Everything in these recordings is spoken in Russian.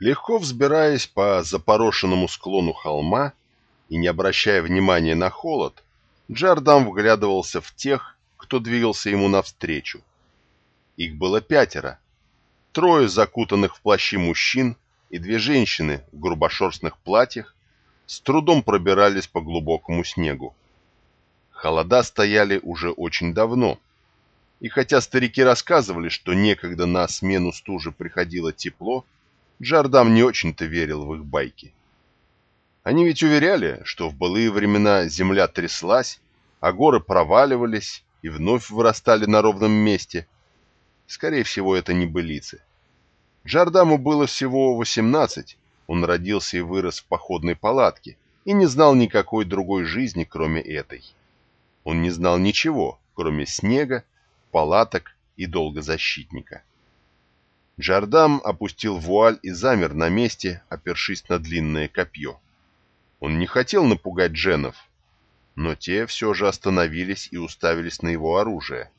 Легко взбираясь по запорошенному склону холма и не обращая внимания на холод, Джардам вглядывался в тех, кто двигался ему навстречу. Их было пятеро. Трое закутанных в плащи мужчин и две женщины в грубошерстных платьях с трудом пробирались по глубокому снегу. Холода стояли уже очень давно, и хотя старики рассказывали, что некогда на смену стужи приходило тепло, Джардам не очень-то верил в их байки. Они ведь уверяли, что в былые времена земля тряслась, а горы проваливались и вновь вырастали на ровном месте. Скорее всего, это не былицы. Джардаму было всего 18, он родился и вырос в походной палатке и не знал никакой другой жизни, кроме этой. Он не знал ничего, кроме снега, палаток и долгозащитника. Джардам опустил вуаль и замер на месте, опершись на длинное копье. Он не хотел напугать дженов, но те все же остановились и уставились на его оружие.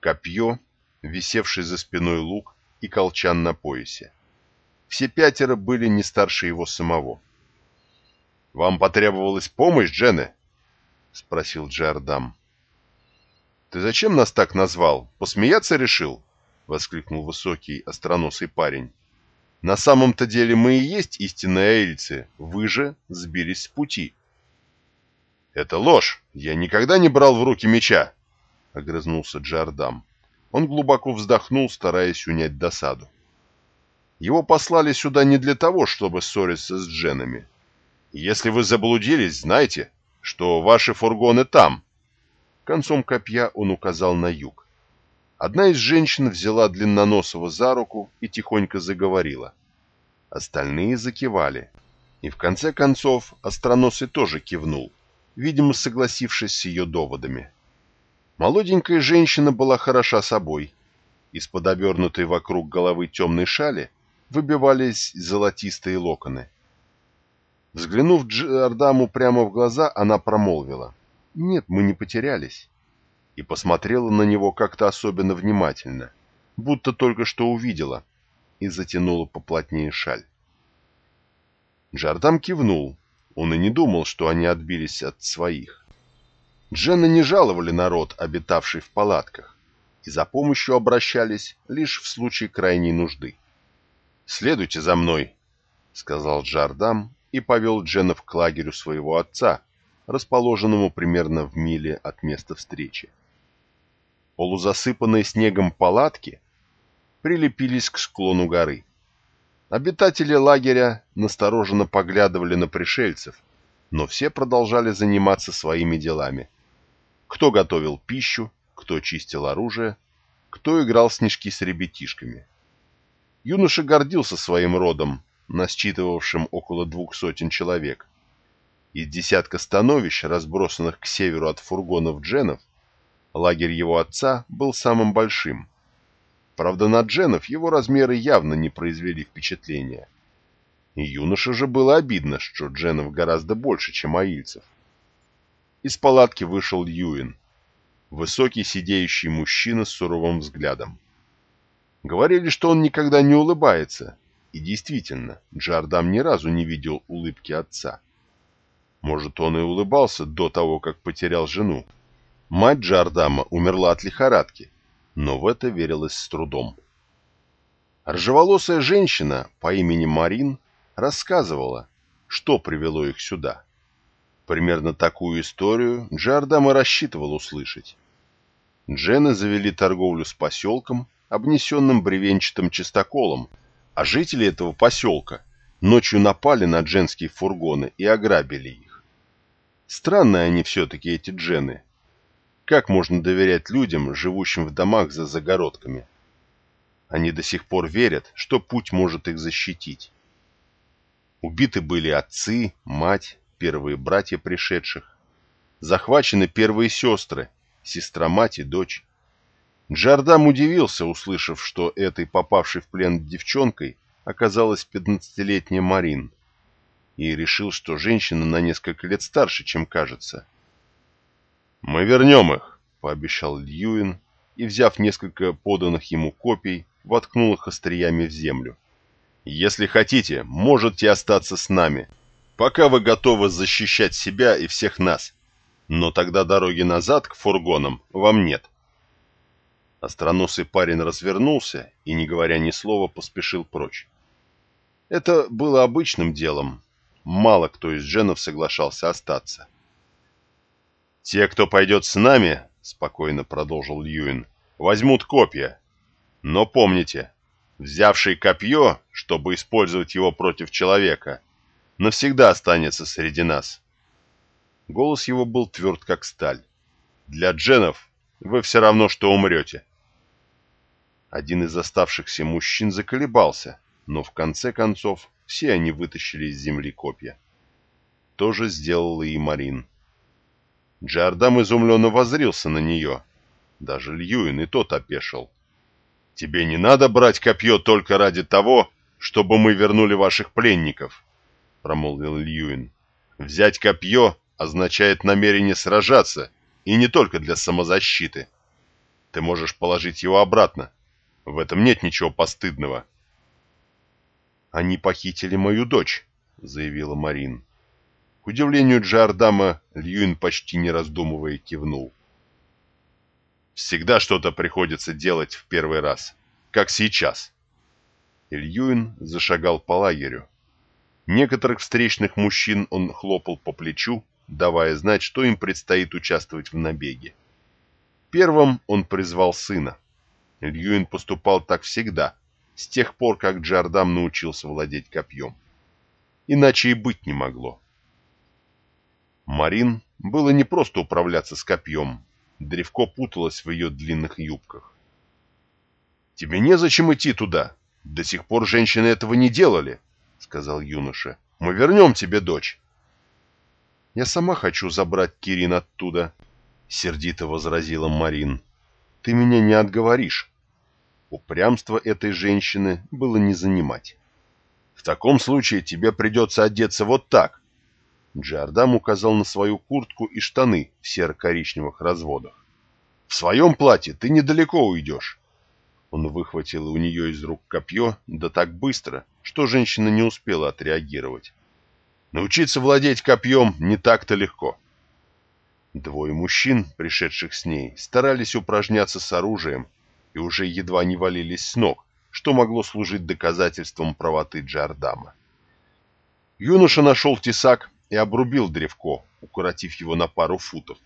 Копье, висевший за спиной лук и колчан на поясе. Все пятеро были не старше его самого. «Вам потребовалась помощь, Джены?» — спросил Джардам. «Ты зачем нас так назвал? Посмеяться решил?» — воскликнул высокий, остроносый парень. «На самом-то деле мы и есть истинные аэльцы, вы же сбились с пути». «Это ложь! Я никогда не брал в руки меча!» — огрызнулся Джардам. Он глубоко вздохнул, стараясь унять досаду. Его послали сюда не для того, чтобы ссориться с дженами. Если вы заблудились, знайте, что ваши фургоны там. Концом копья он указал на юг. Одна из женщин взяла Длинноносого за руку и тихонько заговорила. Остальные закивали. И в конце концов Остроносый тоже кивнул, видимо, согласившись с ее доводами. Молоденькая женщина была хороша собой. Из-под обернутой вокруг головы темной шали выбивались золотистые локоны. Взглянув Джордаму прямо в глаза, она промолвила. «Нет, мы не потерялись» и посмотрела на него как-то особенно внимательно, будто только что увидела, и затянула поплотнее шаль. Джардам кивнул. Он и не думал, что они отбились от своих. Дженны не жаловали народ, обитавший в палатках, и за помощью обращались лишь в случае крайней нужды. «Следуйте за мной», — сказал Джардам и повел Дженнов к лагерю своего отца, расположенному примерно в миле от места встречи полузасыпанные снегом палатки прилепились к склону горы. Обитатели лагеря настороженно поглядывали на пришельцев, но все продолжали заниматься своими делами. Кто готовил пищу, кто чистил оружие, кто играл снежки с ребятишками. Юноша гордился своим родом, насчитывавшим около двух сотен человек. Из десятка становищ, разбросанных к северу от фургонов дженов, Лагерь его отца был самым большим. Правда, на дженов его размеры явно не произвели впечатления. И юноше же было обидно, что дженов гораздо больше, чем аильцев. Из палатки вышел Юин, высокий сидеющий мужчина с суровым взглядом. Говорили, что он никогда не улыбается, и действительно, Джардам ни разу не видел улыбки отца. Может, он и улыбался до того, как потерял жену. Мать Джардама умерла от лихорадки, но в это верилось с трудом. Ржеволосая женщина по имени Марин рассказывала, что привело их сюда. Примерно такую историю Джардам рассчитывал услышать. Джены завели торговлю с поселком, обнесенным бревенчатым чистоколом, а жители этого поселка ночью напали на дженские фургоны и ограбили их. Странные они все-таки, эти джены, как можно доверять людям, живущим в домах за загородками? Они до сих пор верят, что путь может их защитить. Убиты были отцы, мать, первые братья пришедших. Захвачены первые сестры, сестра мать и дочь. Джардам удивился, услышав, что этой попавшей в плен девчонкой оказалась пятнадцатилетняя Марин, и решил, что женщина на несколько лет старше, чем кажется. «Мы вернем их», — пообещал Льюин, и, взяв несколько поданных ему копий, воткнул их остриями в землю. Если хотите, можете остаться с нами, пока вы готовы защищать себя и всех нас. Но тогда дороги назад к фургонам вам нет. Остроносый парень развернулся и, не говоря ни слова, поспешил прочь. Это было обычным делом. Мало кто из дженов соглашался остаться. «Те, кто пойдет с нами, — спокойно продолжил Льюин, — возьмут копья. Но помните, взявший копье, чтобы использовать его против человека, навсегда останется среди нас». Голос его был тверд, как сталь. «Для дженов вы все равно, что умрете». Один из оставшихся мужчин заколебался, но в конце концов все они вытащили из земли копья. То же сделала и Марин. Джардам изумленно возрился на нее. Даже Льюин и тот опешил. «Тебе не надо брать копье только ради того, чтобы мы вернули ваших пленников», — промолвил Льюин. «Взять копье означает намерение сражаться, и не только для самозащиты. Ты можешь положить его обратно, в этом нет ничего постыдного. «Они похитили мою дочь», — заявила Марин. Удивлению Джардама, Льюин почти не раздумывая кивнул. «Всегда что-то приходится делать в первый раз, как сейчас». Ильюин зашагал по лагерю. Некоторых встречных мужчин он хлопал по плечу, давая знать, что им предстоит участвовать в набеге. Первым он призвал сына. Льюин поступал так всегда, с тех пор, как Джардам научился владеть копьем. Иначе и быть не могло. Марин было не просто управляться с копьем. Древко путалось в ее длинных юбках. «Тебе незачем идти туда. До сих пор женщины этого не делали», — сказал юноша. «Мы вернем тебе дочь». «Я сама хочу забрать Кирин оттуда», — сердито возразила Марин. Ты меня не отговоришь. Упрямство этой женщины было не занимать. В таком случае тебе придется одеться вот так. Джардам указал на свою куртку и штаны в серо-коричневых разводах. В своем платье ты недалеко уйдешь. Он выхватил у нее из рук копье, да так быстро, что женщина не успела отреагировать. Научиться владеть копьем не так-то легко. Двое мужчин, пришедших с ней, старались упражняться с оружием и уже едва не валились с ног, что могло служить доказательством правоты Джардама. Юноша нашел тесак и обрубил древко, укоротив его на пару футов.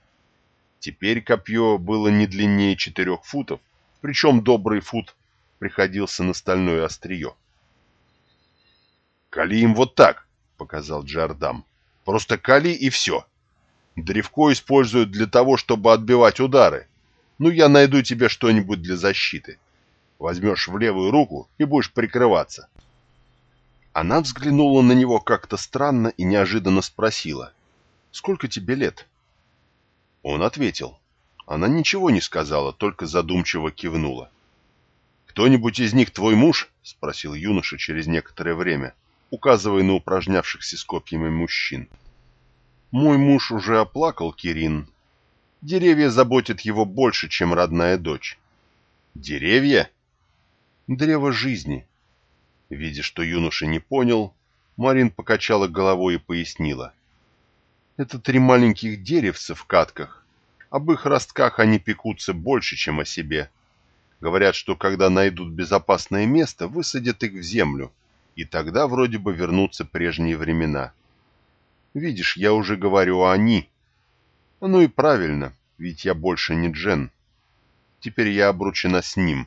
Теперь копье было не длиннее четырех футов, причем добрый фут приходился на стальное острие. «Кали им вот так», — показал Джардам. «Просто кали и все». Древко используют для того, чтобы отбивать удары. Ну, я найду тебе что-нибудь для защиты. Возьмешь в левую руку и будешь прикрываться. Она взглянула на него как-то странно и неожиданно спросила. «Сколько тебе лет?» Он ответил. Она ничего не сказала, только задумчиво кивнула. «Кто-нибудь из них твой муж?» — спросил юноша через некоторое время, указывая на упражнявшихся с копьями мужчин. Мой муж уже оплакал Кирин. Деревья заботят его больше, чем родная дочь. Деревья? Древо жизни. Видя, что юноша не понял, Марин покачала головой и пояснила. Это три маленьких деревца в катках. Об их ростках они пекутся больше, чем о себе. Говорят, что когда найдут безопасное место, высадят их в землю, и тогда вроде бы вернутся прежние времена. Видишь, я уже говорю «они». Ну и правильно, ведь я больше не Джен. Теперь я обручена с ним.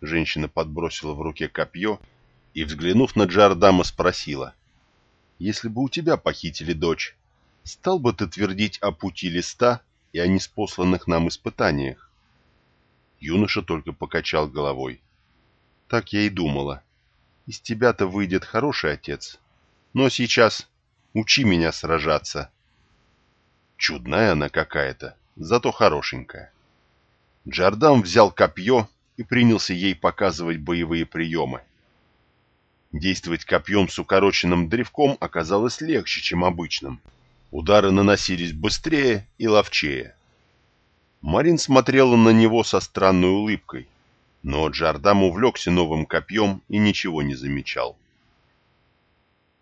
Женщина подбросила в руке копье и, взглянув на Джардама, спросила. «Если бы у тебя похитили дочь, стал бы ты твердить о пути листа и о неспосланных нам испытаниях?» Юноша только покачал головой. «Так я и думала. Из тебя-то выйдет хороший отец. Но сейчас Учи меня сражаться. Чудная она какая-то, зато хорошенькая. Джардам взял копье и принялся ей показывать боевые приемы. Действовать копьем с укороченным древком оказалось легче, чем обычным. Удары наносились быстрее и ловчее. Марин смотрела на него со странной улыбкой. Но Джардам увлекся новым копьем и ничего не замечал.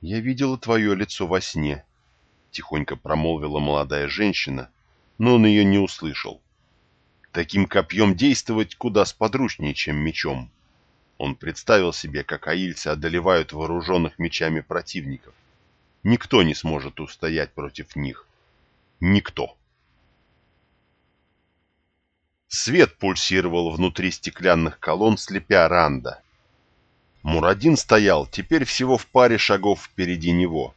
«Я видела твое лицо во сне», — тихонько промолвила молодая женщина, но он ее не услышал. Таким копьем действовать куда сподручнее, чем мечом. Он представил себе, как аильцы одолевают вооруженных мечами противников. Никто не сможет устоять против них. Никто. Свет пульсировал внутри стеклянных колонн, слепя Ранда. Мурадин стоял теперь всего в паре шагов впереди него.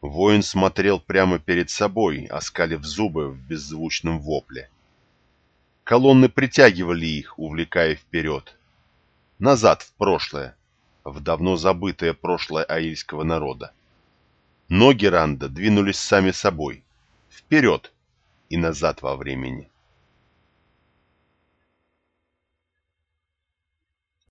Воин смотрел прямо перед собой, оскалив зубы в беззвучном вопле. Колонны притягивали их, увлекая вперед. Назад, в прошлое, в давно забытое прошлое аильского народа. Ноги Ранда двинулись сами собой, вперед и назад во времени.